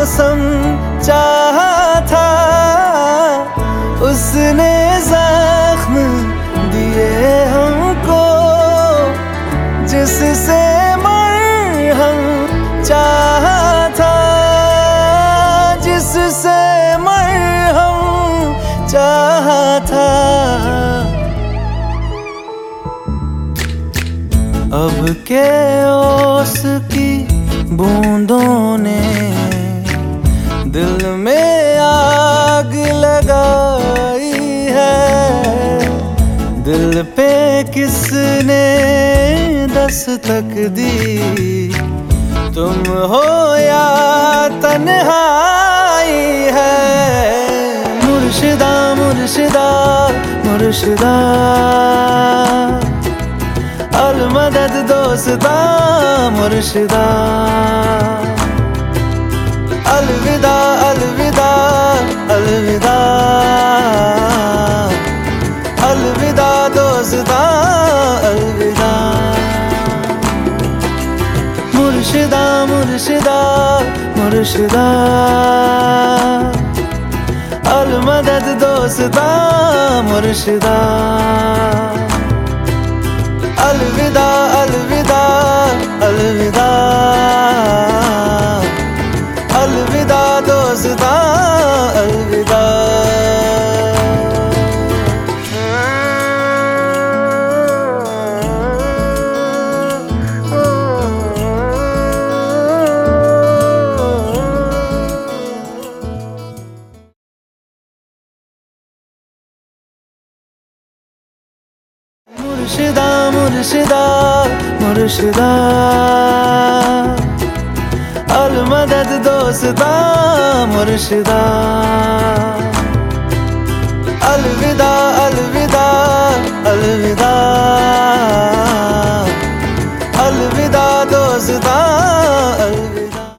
कसम चाहा था, उसने जख्म दिए हमको, जिससे मरहम चाहा था, जिससे मर मरहम चाहा था। अब के ओस की बूंदों ने दिल में आग लगाई है। दिल पे किसने दस्तक दी? तुम हो या तन्हाई है? मुर्शिदा मुर्शिदा मुर्शिदा। अल मदद दोस्ता मुर्शिदा। अलविदा अलविदा अलविदा। अलविदा दोस्ता अलविदा। मुर्शिदा मुर्शिदा मुर्शिदा। अल मदद दोस्ता मुर्शिदा। मुर्शिदा मुर्शिदा मुर्शिदा। अल मदद दोस्ता मुर्शिदा।